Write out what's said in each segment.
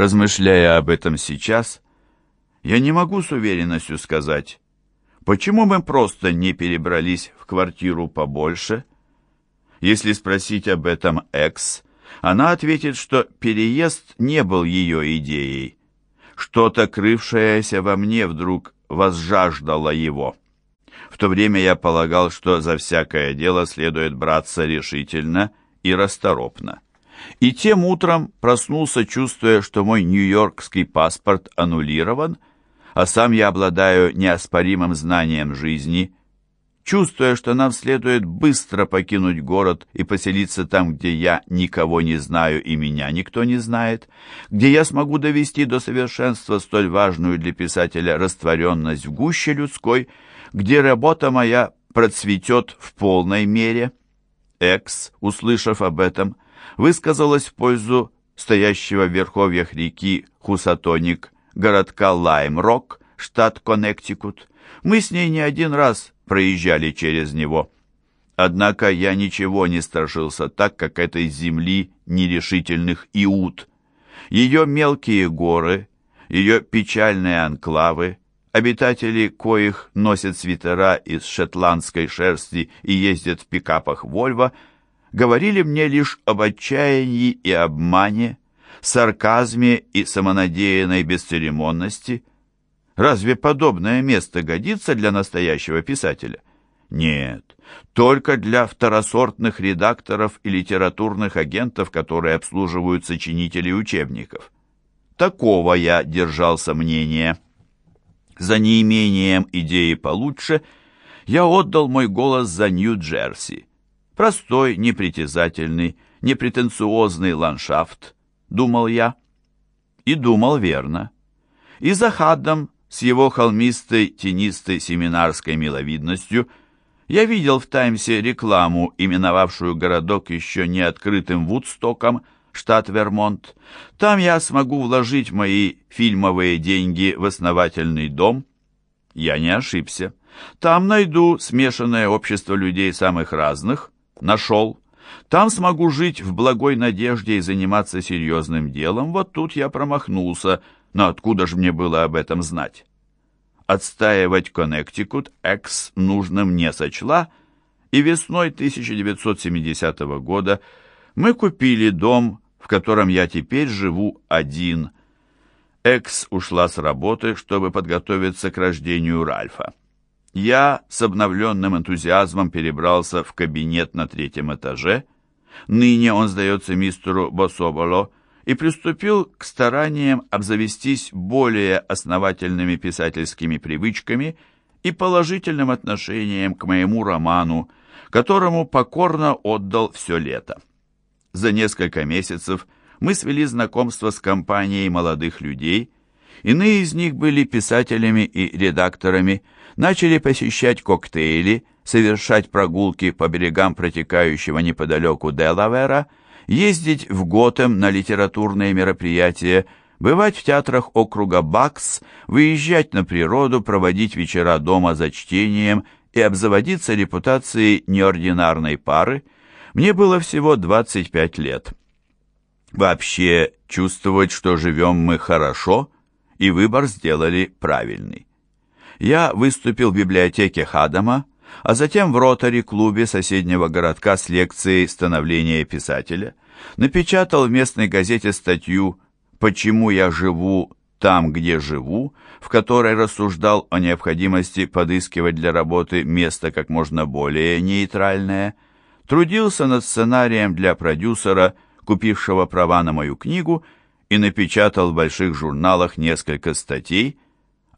Размышляя об этом сейчас, я не могу с уверенностью сказать, почему мы просто не перебрались в квартиру побольше. Если спросить об этом Экс, она ответит, что переезд не был ее идеей. Что-то, крывшееся во мне, вдруг возжаждало его. В то время я полагал, что за всякое дело следует браться решительно и расторопно. И тем утром проснулся, чувствуя, что мой нью-йоркский паспорт аннулирован, а сам я обладаю неоспоримым знанием жизни, чувствуя, что нам следует быстро покинуть город и поселиться там, где я никого не знаю и меня никто не знает, где я смогу довести до совершенства столь важную для писателя растворенность в гуще людской, где работа моя процветет в полной мере. Экс, услышав об этом, высказалась в пользу стоящего в верховьях реки Хусатоник, городка Лайм-Рок, штат Коннектикут. Мы с ней не один раз проезжали через него. Однако я ничего не страшился так, как этой земли нерешительных иуд. Ее мелкие горы, ее печальные анклавы, обитатели коих носят свитера из шотландской шерсти и ездят в пикапах «Вольво», говорили мне лишь об отчаянии и обмане, сарказме и самонадеянной бесцеремонности. Разве подобное место годится для настоящего писателя? Нет, только для второсортных редакторов и литературных агентов, которые обслуживают сочинителей учебников. Такого я держался мнения. За неимением идеи получше я отдал мой голос за Нью-Джерси. Простой, непритязательный, непретенциозный ландшафт, думал я. И думал верно. И за Хаддом с его холмистой, тенистой семинарской миловидностью я видел в «Таймсе» рекламу, именовавшую городок еще не открытым Вудстоком, штат Вермонт. Там я смогу вложить мои фильмовые деньги в основательный дом. Я не ошибся. Там найду смешанное общество людей самых разных, Нашел. Там смогу жить в благой надежде и заниматься серьезным делом. Вот тут я промахнулся. Но откуда же мне было об этом знать? Отстаивать Коннектикут Экс нужным не сочла, и весной 1970 года мы купили дом, в котором я теперь живу один. Экс ушла с работы, чтобы подготовиться к рождению Ральфа. Я с обновленным энтузиазмом перебрался в кабинет на третьем этаже. Ныне он сдается мистеру Бособоло и приступил к стараниям обзавестись более основательными писательскими привычками и положительным отношением к моему роману, которому покорно отдал все лето. За несколько месяцев мы свели знакомство с компанией молодых людей. Иные из них были писателями и редакторами, начали посещать коктейли, совершать прогулки по берегам протекающего неподалеку Делавера, ездить в Готэм на литературные мероприятия, бывать в театрах округа Бакс, выезжать на природу, проводить вечера дома за чтением и обзаводиться репутацией неординарной пары, мне было всего 25 лет. Вообще чувствовать, что живем мы хорошо, и выбор сделали правильный я выступил в библиотеке Хадама, а затем в ротари-клубе соседнего городка с лекцией становления писателя, напечатал в местной газете статью «Почему я живу там, где живу», в которой рассуждал о необходимости подыскивать для работы место как можно более нейтральное, трудился над сценарием для продюсера, купившего права на мою книгу, и напечатал в больших журналах несколько статей,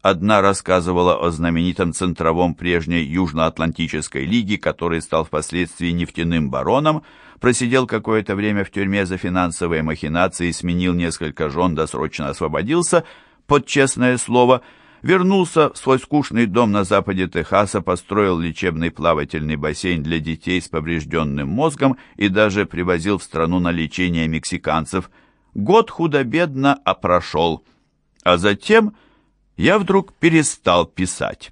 Одна рассказывала о знаменитом центровом прежней Южноатлантической лиги, который стал впоследствии нефтяным бароном, просидел какое-то время в тюрьме за финансовые махинации, сменил несколько жен, досрочно освободился, под честное слово, вернулся в свой скучный дом на западе Техаса, построил лечебный плавательный бассейн для детей с поврежденным мозгом и даже привозил в страну на лечение мексиканцев. Год худо-бедно опрошел. А затем я вдруг перестал писать.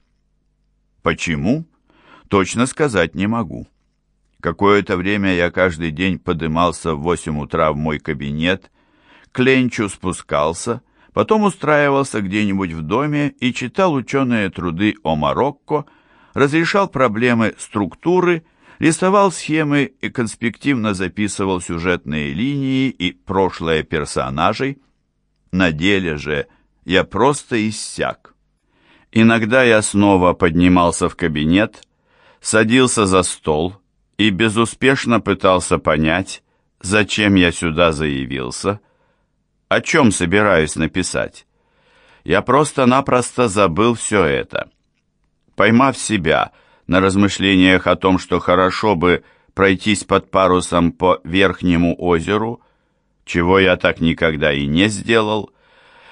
Почему? Точно сказать не могу. Какое-то время я каждый день подымался в восемь утра в мой кабинет, к Ленчу спускался, потом устраивался где-нибудь в доме и читал ученые труды о Марокко, разрешал проблемы структуры, рисовал схемы и конспективно записывал сюжетные линии и прошлое персонажей. На деле же я просто иссяк. Иногда я снова поднимался в кабинет, садился за стол и безуспешно пытался понять, зачем я сюда заявился, о чем собираюсь написать. Я просто-напросто забыл все это. Поймав себя на размышлениях о том, что хорошо бы пройтись под парусом по верхнему озеру, чего я так никогда и не сделал,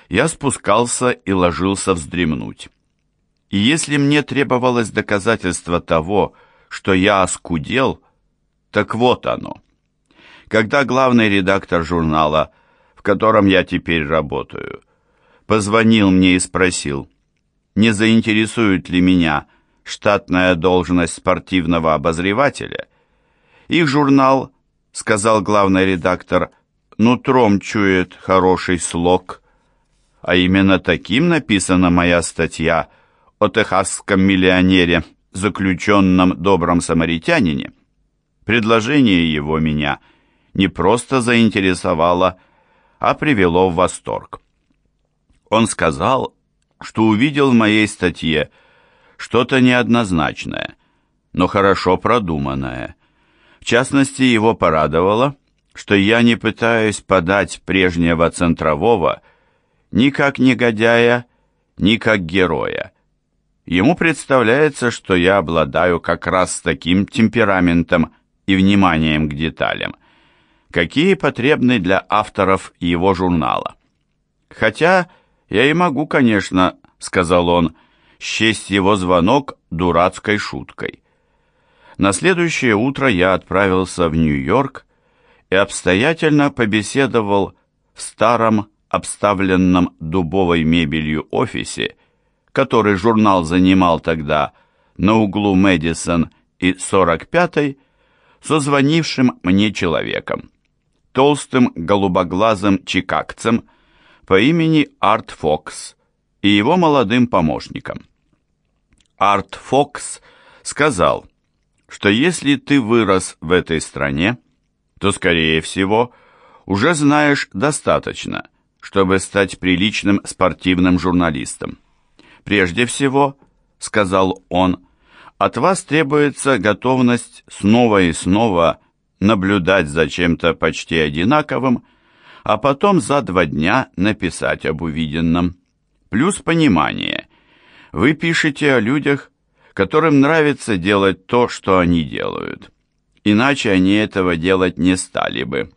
я спускался и ложился вздремнуть. И если мне требовалось доказательство того, что я оскудел, так вот оно. Когда главный редактор журнала, в котором я теперь работаю, позвонил мне и спросил, не заинтересует ли меня штатная должность спортивного обозревателя, их журнал, сказал главный редактор, нутром чует хороший слог, а именно таким написана моя статья о техасском миллионере, заключенном добром самаритянине. Предложение его меня не просто заинтересовало, а привело в восторг. Он сказал, что увидел в моей статье что-то неоднозначное, но хорошо продуманное. В частности, его порадовало, что я не пытаюсь подать прежнего центрового ни как негодяя, ни как героя. Ему представляется, что я обладаю как раз таким темпераментом и вниманием к деталям, какие потребны для авторов его журнала. Хотя я и могу, конечно, сказал он, счесть его звонок дурацкой шуткой. На следующее утро я отправился в Нью-Йорк и обстоятельно побеседовал в старом, обставленном дубовой мебелью офисе, который журнал занимал тогда на углу Мэдисон и 45-й, со звонившим мне человеком, толстым голубоглазым чикагцем по имени Арт Фокс и его молодым помощником. Арт Фокс сказал, что если ты вырос в этой стране, то, скорее всего, уже знаешь достаточно, чтобы стать приличным спортивным журналистом. Прежде всего, сказал он, от вас требуется готовность снова и снова наблюдать за чем-то почти одинаковым, а потом за два дня написать об увиденном. Плюс понимание. Вы пишете о людях, которым нравится делать то, что они делают. Иначе они этого делать не стали бы.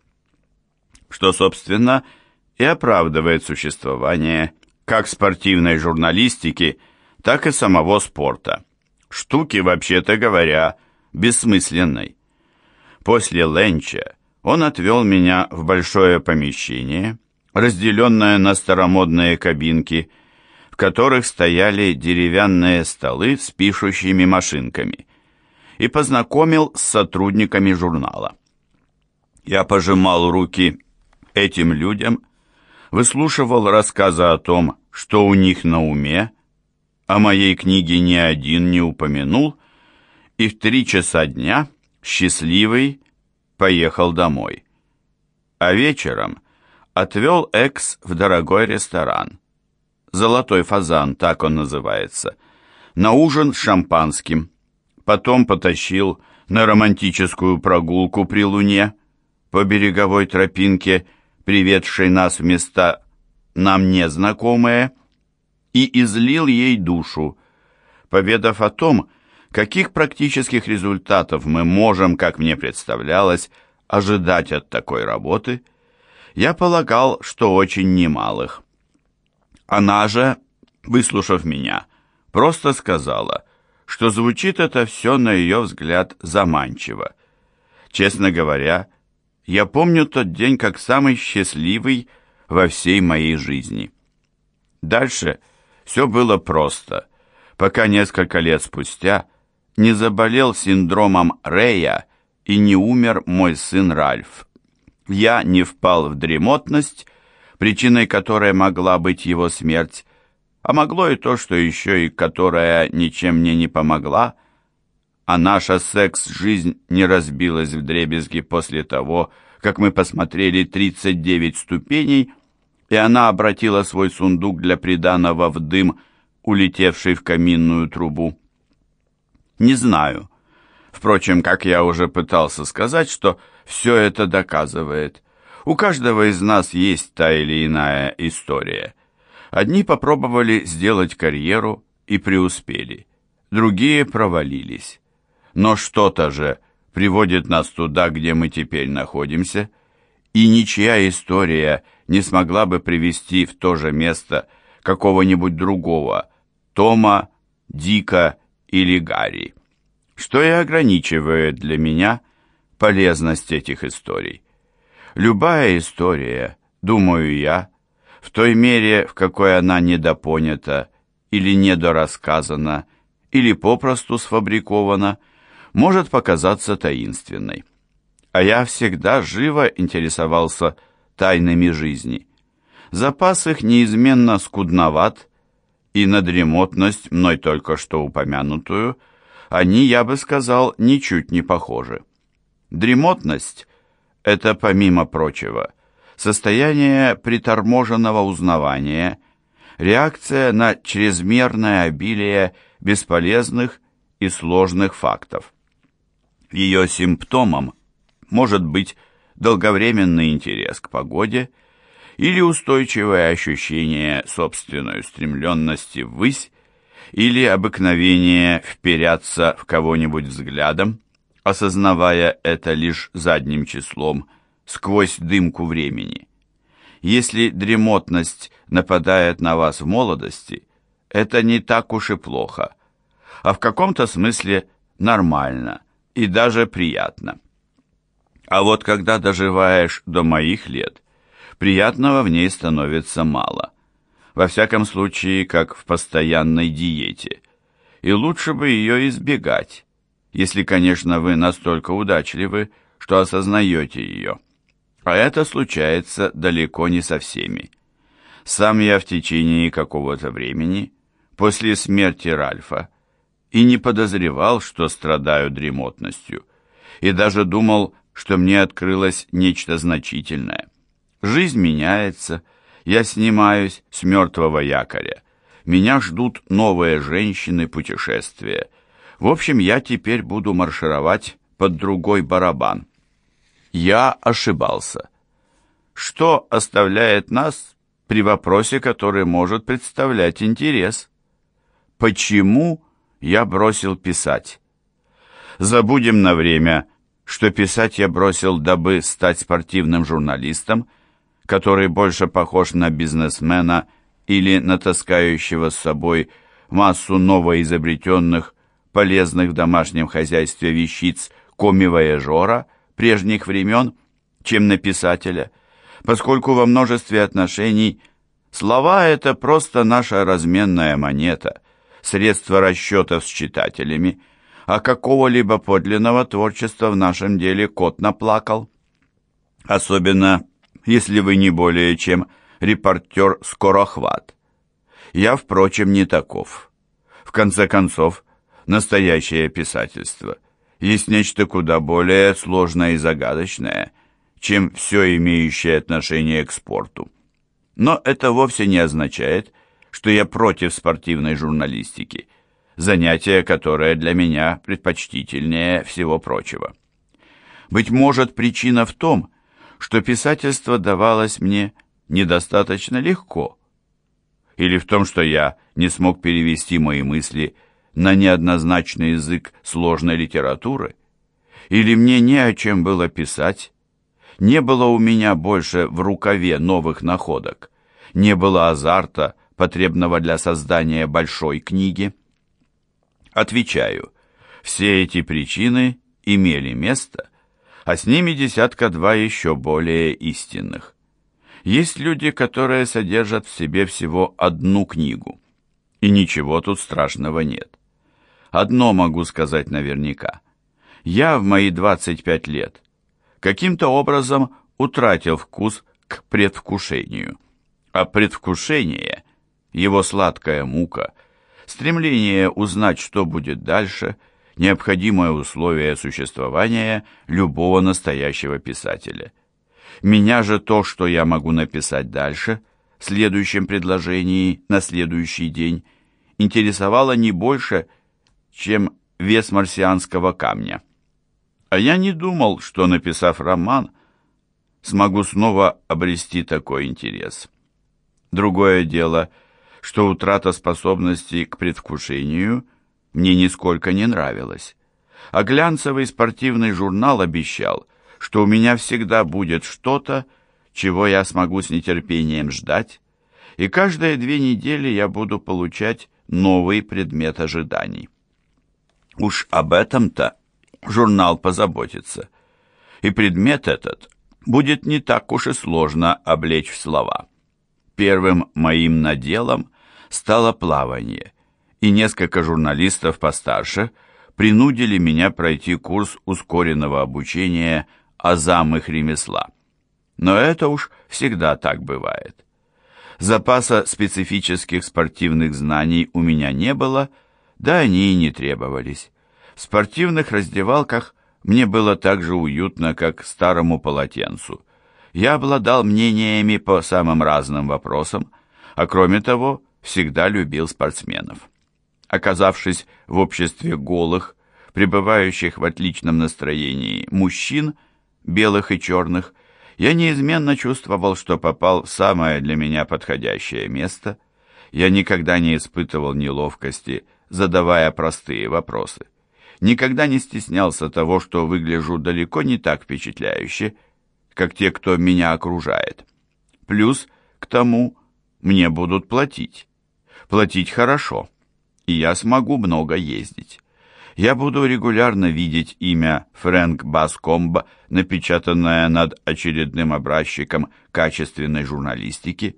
Что, собственно, и оправдывает существование как спортивной журналистики, так и самого спорта штуки, вообще-то говоря, бессмысленной. После ленча он отвел меня в большое помещение, разделенное на старомодные кабинки, в которых стояли деревянные столы с пишущими машинками, и познакомил с сотрудниками журнала. Я пожимал руки этим людям, выслушивал рассказы о том, что у них на уме, о моей книге ни один не упомянул, и в три часа дня, счастливый, поехал домой. А вечером отвел Экс в дорогой ресторан. «Золотой фазан», так он называется, на ужин с шампанским. Потом потащил на романтическую прогулку при луне по береговой тропинке, приведшей нас в места нам незнакомые, и излил ей душу, поведав о том, каких практических результатов мы можем, как мне представлялось, ожидать от такой работы, я полагал, что очень немалых. Она же, выслушав меня, просто сказала, что звучит это все, на ее взгляд, заманчиво. Честно говоря, я помню тот день как самый счастливый во всей моей жизни. Дальше – все было просто, пока несколько лет спустя не заболел синдромом Рея и не умер мой сын Ральф. Я не впал в дремотность причиной которой могла быть его смерть, а могло и то, что еще и которая ничем мне не помогла, а наша секс-жизнь не разбилась в дребезги после того, как мы посмотрели 39 ступеней, и она обратила свой сундук для приданого в дым, улетевший в каминную трубу. Не знаю. Впрочем, как я уже пытался сказать, что все это доказывает. У каждого из нас есть та или иная история. Одни попробовали сделать карьеру и преуспели, другие провалились. Но что-то же приводит нас туда, где мы теперь находимся, и ничья история не смогла бы привести в то же место какого-нибудь другого Тома, Дика или Гарри, что и ограничивает для меня полезность этих историй. Любая история, думаю я, в той мере, в какой она недопонята или недорассказана, или попросту сфабрикована – может показаться таинственной. А я всегда живо интересовался тайнами жизни. Запас их неизменно скудноват, и на дремотность, мной только что упомянутую, они, я бы сказал, ничуть не похожи. Дремотность – это, помимо прочего, состояние приторможенного узнавания, реакция на чрезмерное обилие бесполезных и сложных фактов. Ее симптомом может быть долговременный интерес к погоде или устойчивое ощущение собственной устремленности ввысь или обыкновение вперяться в кого-нибудь взглядом, осознавая это лишь задним числом, сквозь дымку времени. Если дремотность нападает на вас в молодости, это не так уж и плохо, а в каком-то смысле нормально – и даже приятно. А вот когда доживаешь до моих лет, приятного в ней становится мало. Во всяком случае, как в постоянной диете. И лучше бы ее избегать, если, конечно, вы настолько удачливы, что осознаете ее. А это случается далеко не со всеми. Сам я в течение какого-то времени, после смерти Ральфа, и не подозревал, что страдаю дремотностью, и даже думал, что мне открылось нечто значительное. Жизнь меняется, я снимаюсь с мертвого якоря, меня ждут новые женщины, путешествия. В общем, я теперь буду маршировать под другой барабан. Я ошибался. Что оставляет нас при вопросе, который может представлять интерес? Почему я бросил писать. Забудем на время, что писать я бросил, дабы стать спортивным журналистом, который больше похож на бизнесмена или на таскающего с собой массу новоизобретенных, полезных в домашнем хозяйстве вещиц коми-вояжера прежних времен, чем на писателя, поскольку во множестве отношений слова — это просто наша разменная монета — средства расчетов с читателями, а какого-либо подлинного творчества в нашем деле кот наплакал. Особенно, если вы не более чем репортер-скорохват. Я, впрочем, не таков. В конце концов, настоящее писательство есть нечто куда более сложное и загадочное, чем все имеющее отношение к спорту. Но это вовсе не означает, что я против спортивной журналистики, занятие, которое для меня предпочтительнее всего прочего. Быть может, причина в том, что писательство давалось мне недостаточно легко, или в том, что я не смог перевести мои мысли на неоднозначный язык сложной литературы, или мне не о чем было писать, не было у меня больше в рукаве новых находок, не было азарта, потребного для создания большой книги? Отвечаю, все эти причины имели место, а с ними десятка-два еще более истинных. Есть люди, которые содержат в себе всего одну книгу, и ничего тут страшного нет. Одно могу сказать наверняка. Я в мои 25 лет каким-то образом утратил вкус к предвкушению. А предвкушение, его сладкая мука, стремление узнать, что будет дальше, необходимое условие существования любого настоящего писателя. Меня же то, что я могу написать дальше, в следующем предложении на следующий день, интересовало не больше, чем вес марсианского камня. А я не думал, что, написав роман, смогу снова обрести такой интерес. Другое дело, что утрата способности к предвкушению мне нисколько не нравилась. А глянцевый спортивный журнал обещал, что у меня всегда будет что-то, чего я смогу с нетерпением ждать, и каждые две недели я буду получать новый предмет ожиданий. Уж об этом-то журнал позаботится. И предмет этот будет не так уж и сложно облечь в слова. Первым моим наделом стало плавание, и несколько журналистов постарше принудили меня пройти курс ускоренного обучения азам их ремесла. Но это уж всегда так бывает. Запаса специфических спортивных знаний у меня не было, да они и не требовались. В спортивных раздевалках мне было так же уютно, как старому полотенцу. Я обладал мнениями по самым разным вопросам, а кроме того, всегда любил спортсменов. Оказавшись в обществе голых, пребывающих в отличном настроении мужчин, белых и черных, я неизменно чувствовал, что попал в самое для меня подходящее место. Я никогда не испытывал неловкости, задавая простые вопросы. Никогда не стеснялся того, что выгляжу далеко не так впечатляюще, как те, кто меня окружает. Плюс к тому мне будут платить. Платить хорошо, и я смогу много ездить. Я буду регулярно видеть имя Фрэнк Баскомб, напечатанное над очередным образчиком качественной журналистики.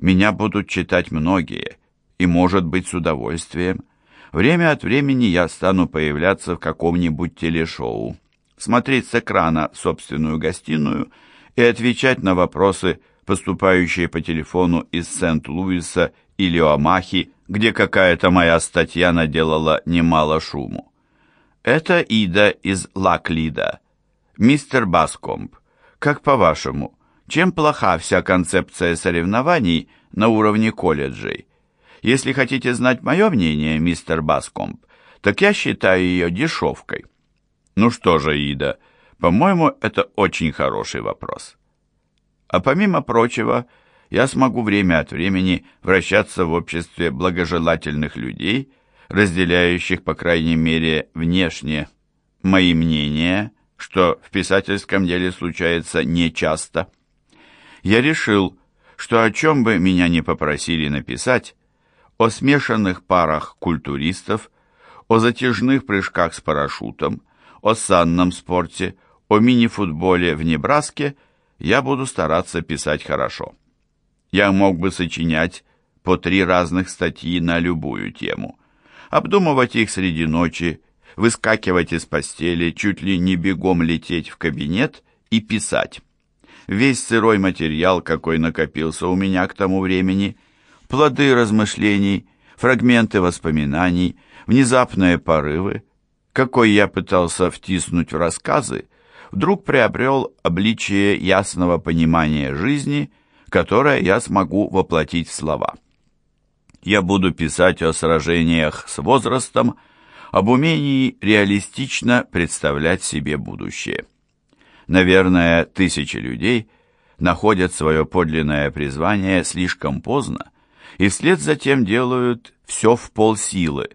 Меня будут читать многие, и, может быть, с удовольствием. Время от времени я стану появляться в каком-нибудь телешоу, смотреть с экрана собственную гостиную и отвечать на вопросы, поступающие по телефону из Сент-Луиса или Оамахи, где какая-то моя статья наделала немало шуму. Это Ида из Лаклида. Мистер Баскомб, как по-вашему, чем плоха вся концепция соревнований на уровне колледжей? Если хотите знать мое мнение, мистер Баскомб, так я считаю ее дешевкой. Ну что же, Ида, по-моему, это очень хороший вопрос. А помимо прочего, я смогу время от времени вращаться в обществе благожелательных людей, разделяющих, по крайней мере, внешне мои мнения, что в писательском деле случается нечасто. Я решил, что о чем бы меня не попросили написать, о смешанных парах культуристов, о затяжных прыжках с парашютом, о санном спорте, о мини-футболе в Небраске я буду стараться писать хорошо. Я мог бы сочинять по три разных статьи на любую тему, обдумывать их среди ночи, выскакивать из постели, чуть ли не бегом лететь в кабинет и писать. Весь сырой материал, какой накопился у меня к тому времени, плоды размышлений, фрагменты воспоминаний, внезапные порывы, какой я пытался втиснуть в рассказы, вдруг приобрел обличие ясного понимания жизни, которое я смогу воплотить в слова. Я буду писать о сражениях с возрастом, об умении реалистично представлять себе будущее. Наверное, тысячи людей находят свое подлинное призвание слишком поздно, и вслед за тем делают все в полсилы,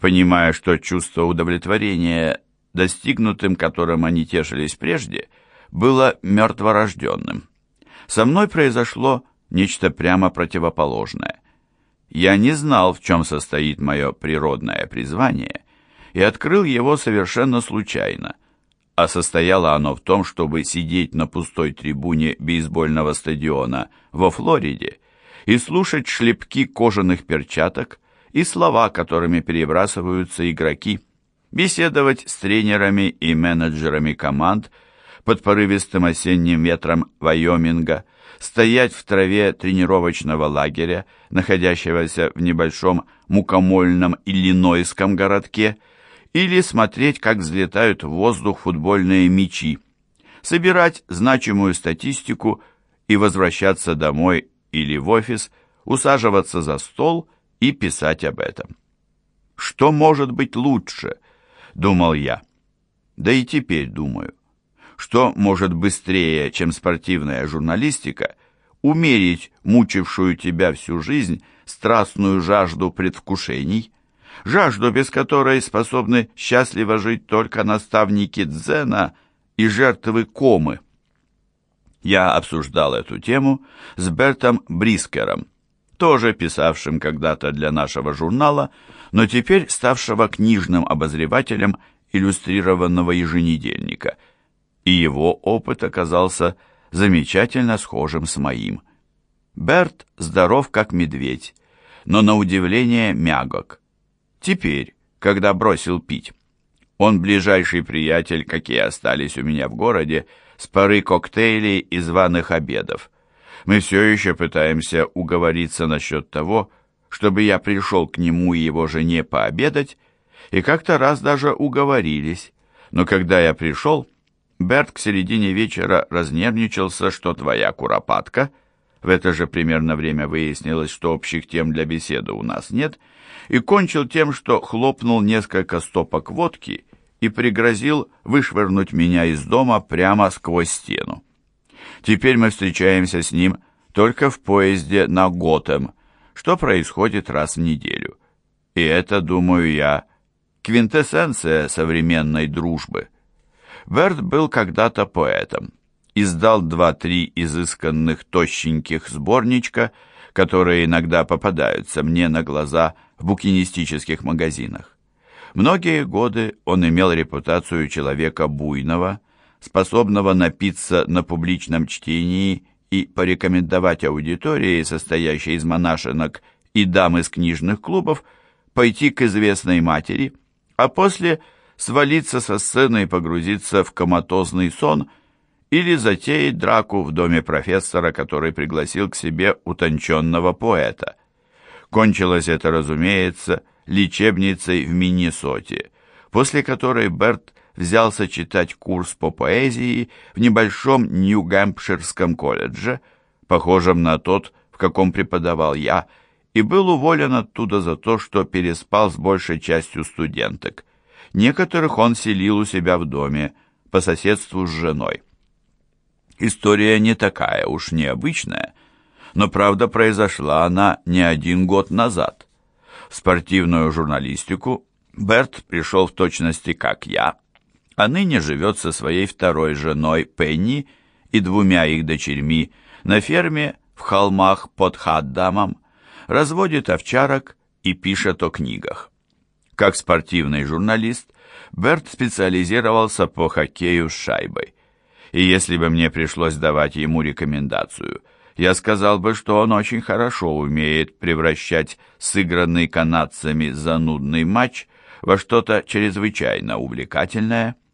понимая, что чувство удовлетворения, достигнутым которым они тешились прежде, было мертворожденным. Со мной произошло нечто прямо противоположное. Я не знал, в чем состоит мое природное призвание, и открыл его совершенно случайно, а состояло оно в том, чтобы сидеть на пустой трибуне бейсбольного стадиона во Флориде и слушать шлепки кожаных перчаток и слова, которыми перебрасываются игроки, беседовать с тренерами и менеджерами команд, под порывистым осенним ветром Вайоминга, стоять в траве тренировочного лагеря, находящегося в небольшом мукомольном иллинойском городке, или смотреть, как взлетают в воздух футбольные мячи, собирать значимую статистику и возвращаться домой или в офис, усаживаться за стол и писать об этом. Что может быть лучше, думал я. Да и теперь думаю. Что может быстрее, чем спортивная журналистика, умерить мучившую тебя всю жизнь страстную жажду предвкушений, жажду, без которой способны счастливо жить только наставники дзена и жертвы комы. Я обсуждал эту тему с Бертом Брискером, тоже писавшим когда-то для нашего журнала, но теперь ставшего книжным обозревателем иллюстрированного еженедельника, и его опыт оказался замечательно схожим с моим. Берт здоров как медведь, но на удивление мягок. Теперь, когда бросил пить. Он ближайший приятель, какие остались у меня в городе, с пары коктейлей и званых обедов. Мы все еще пытаемся уговориться насчет того, чтобы я пришел к нему и его жене пообедать, и как-то раз даже уговорились. Но когда я пришел, Берт к середине вечера разнервничался, что твоя куропатка, в это же примерно время выяснилось, что общих тем для беседы у нас нет, и кончил тем, что хлопнул несколько стопок водки и пригрозил вышвырнуть меня из дома прямо сквозь стену. Теперь мы встречаемся с ним только в поезде на Готэм, что происходит раз в неделю. И это, думаю я, квинтэссенция современной дружбы. Берт был когда-то поэтом, издал два-три изысканных тощеньких сборничка, которые иногда попадаются мне на глаза в букинистических магазинах. Многие годы он имел репутацию человека буйного, способного напиться на публичном чтении и порекомендовать аудитории, состоящей из монашенок и дам из книжных клубов, пойти к известной матери, а после свалиться со сцены и погрузиться в коматозный сон или затеять драку в доме профессора, который пригласил к себе утонченного поэта. Кончилось это, разумеется, лечебницей в Миннесоте, после которой Берт взялся читать курс по поэзии в небольшом Нью-Гэмпширском колледже, похожем на тот, в каком преподавал я, и был уволен оттуда за то, что переспал с большей частью студенток. Некоторых он селил у себя в доме, по соседству с женой. История не такая уж необычная, но правда произошла она не один год назад. В спортивную журналистику Берт пришел в точности как я, а ныне живет со своей второй женой Пенни и двумя их дочерьми на ферме в холмах под Хаддамом, разводит овчарок и пишет о книгах. Как спортивный журналист, Берт специализировался по хоккею с шайбой. И если бы мне пришлось давать ему рекомендацию, я сказал бы, что он очень хорошо умеет превращать сыгранный канадцами занудный матч во что-то чрезвычайно увлекательное –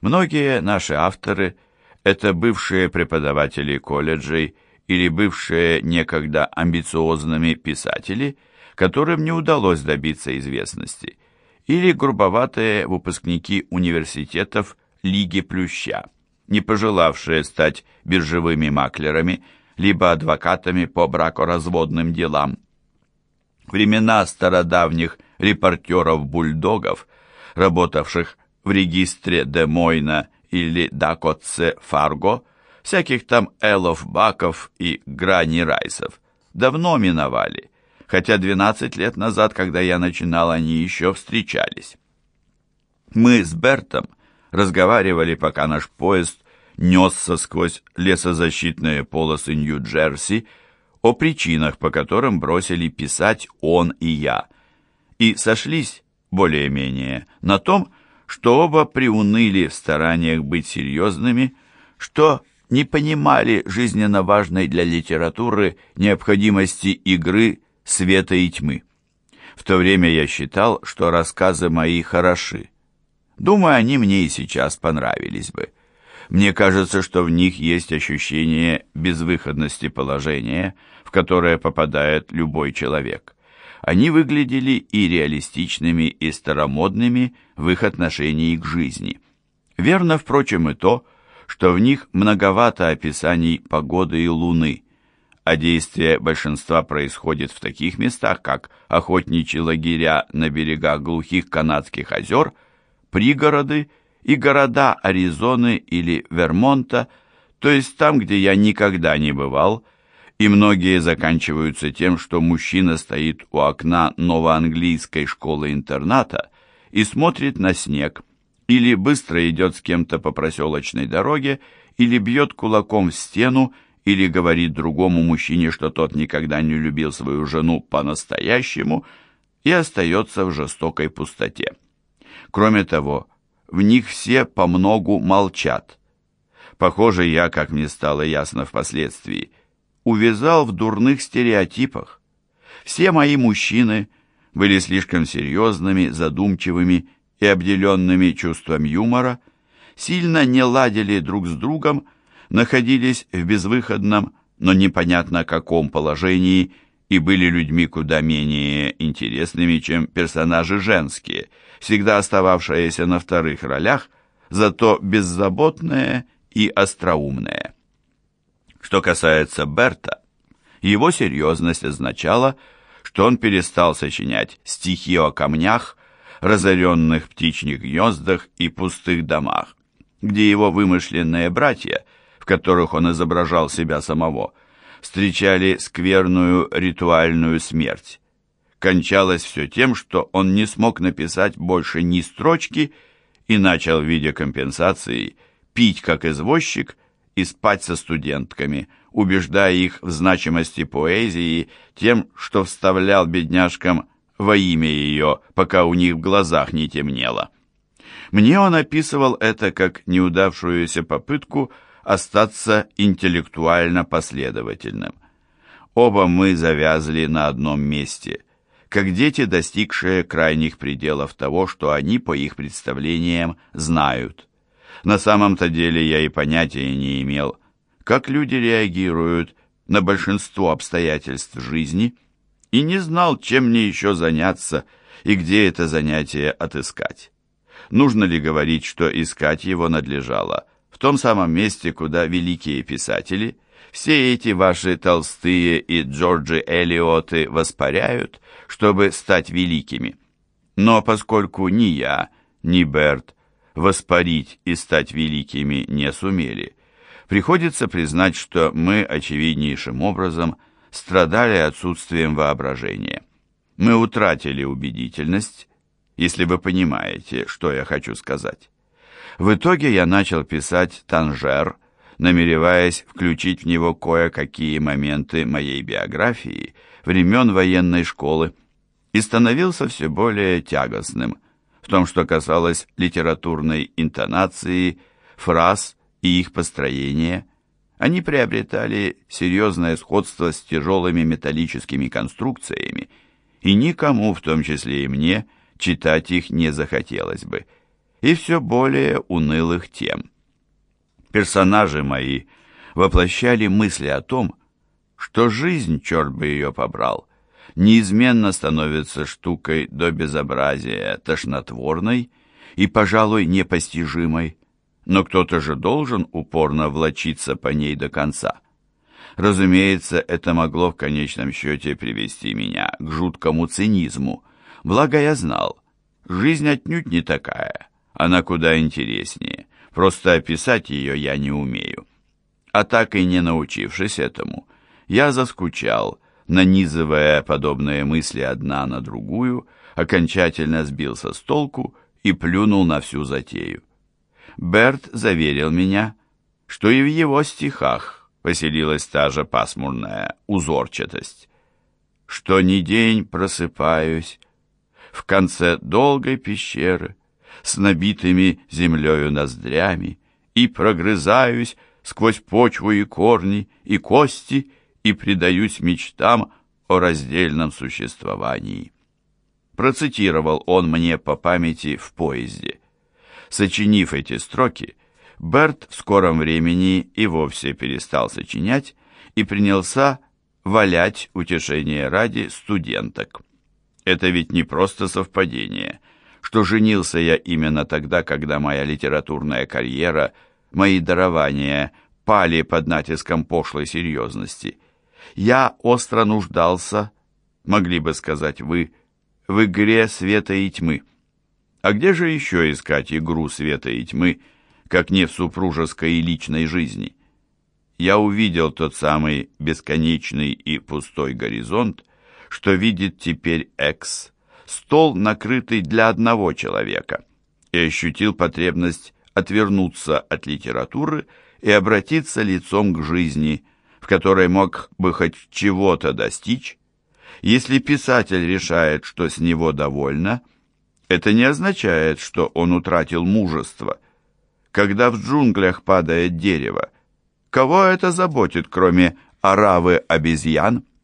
Многие наши авторы – это бывшие преподаватели колледжей или бывшие некогда амбициозными писатели, которым не удалось добиться известности, или грубоватые выпускники университетов Лиги Плюща, не пожелавшие стать биржевыми маклерами, либо адвокатами по бракоразводным делам. Времена стародавних репортеров-бульдогов, работавших в регистре Демойна или Дакотсе Фарго, всяких там Элов Баков и Грани Райсов, давно миновали, хотя 12 лет назад, когда я начинал, они еще встречались. Мы с Бертом разговаривали, пока наш поезд несся сквозь лесозащитные полосы Нью-Джерси, о причинах, по которым бросили писать он и я, и сошлись, более-менее, на том, что оба приуныли в стараниях быть серьезными, что не понимали жизненно важной для литературы необходимости игры света и тьмы. В то время я считал, что рассказы мои хороши. Думаю, они мне и сейчас понравились бы. Мне кажется, что в них есть ощущение безвыходности положения, в которое попадает любой человек. Они выглядели и реалистичными, и старомодными в их отношении к жизни. Верно, впрочем, и то, что в них многовато описаний погоды и луны, а действие большинства происходит в таких местах, как охотничьи лагеря на берегах глухих канадских озер, пригороды и города Аризоны или Вермонта, то есть там, где я никогда не бывал, и многие заканчиваются тем, что мужчина стоит у окна новоанглийской школы-интерната и смотрит на снег, или быстро идет с кем-то по проселочной дороге, или бьет кулаком в стену, или говорит другому мужчине, что тот никогда не любил свою жену по-настоящему, и остается в жестокой пустоте. Кроме того, в них все помногу молчат. Похоже, я, как мне стало ясно впоследствии, увязал в дурных стереотипах. Все мои мужчины были слишком серьезными, задумчивыми и обделенными чувством юмора, сильно не ладили друг с другом, находились в безвыходном, но непонятно каком положении и были людьми куда менее интересными, чем персонажи женские, всегда остававшиеся на вторых ролях, зато беззаботные и остроумные. Что касается Берта, его серьезность означала, что он перестал сочинять стихи о камнях, разоренных птичьих гнездах и пустых домах, где его вымышленные братья, в которых он изображал себя самого, встречали скверную ритуальную смерть. Кончалось все тем, что он не смог написать больше ни строчки и начал в виде компенсации пить как извозчик и спать со студентками, убеждая их в значимости поэзии тем, что вставлял бедняжкам во имя ее, пока у них в глазах не темнело. Мне он описывал это как неудавшуюся попытку остаться интеллектуально последовательным. Оба мы завязли на одном месте, как дети, достигшие крайних пределов того, что они, по их представлениям, знают. На самом-то деле я и понятия не имел, как люди реагируют на большинство обстоятельств жизни – и не знал, чем мне еще заняться и где это занятие отыскать. Нужно ли говорить, что искать его надлежало в том самом месте, куда великие писатели, все эти ваши Толстые и Джорджи Элиоты воспаряют, чтобы стать великими? Но поскольку ни я, ни Берт воспарить и стать великими не сумели, приходится признать, что мы очевиднейшим образом – страдали отсутствием воображения. Мы утратили убедительность, если вы понимаете, что я хочу сказать. В итоге я начал писать «Танжер», намереваясь включить в него кое-какие моменты моей биографии времен военной школы, и становился все более тягостным в том, что касалось литературной интонации, фраз и их построения – они приобретали серьезное сходство с тяжелыми металлическими конструкциями, и никому, в том числе и мне, читать их не захотелось бы, и все более унылых тем. Персонажи мои воплощали мысли о том, что жизнь, черт бы ее побрал, неизменно становится штукой до безобразия тошнотворной и, пожалуй, непостижимой, но кто-то же должен упорно влочиться по ней до конца. Разумеется, это могло в конечном счете привести меня к жуткому цинизму, благо я знал, жизнь отнюдь не такая, она куда интереснее, просто описать ее я не умею. А так и не научившись этому, я заскучал, нанизывая подобные мысли одна на другую, окончательно сбился с толку и плюнул на всю затею. Берт заверил меня, что и в его стихах поселилась та же пасмурная узорчатость, что ни день просыпаюсь в конце долгой пещеры с набитыми землею ноздрями и прогрызаюсь сквозь почву и корни и кости и предаюсь мечтам о раздельном существовании. Процитировал он мне по памяти в поезде. Сочинив эти строки, Берт в скором времени и вовсе перестал сочинять и принялся валять утешение ради студенток. Это ведь не просто совпадение, что женился я именно тогда, когда моя литературная карьера, мои дарования пали под натиском пошлой серьезности. Я остро нуждался, могли бы сказать вы, в игре света и тьмы. А где же еще искать игру света и тьмы, как не в супружеской и личной жизни? Я увидел тот самый бесконечный и пустой горизонт, что видит теперь Экс, стол, накрытый для одного человека, и ощутил потребность отвернуться от литературы и обратиться лицом к жизни, которой мог бы хоть чего-то достичь. Если писатель решает, что с него довольно, это не означает, что он утратил мужество. Когда в джунглях падает дерево, кого это заботит, кроме оравы обезьян –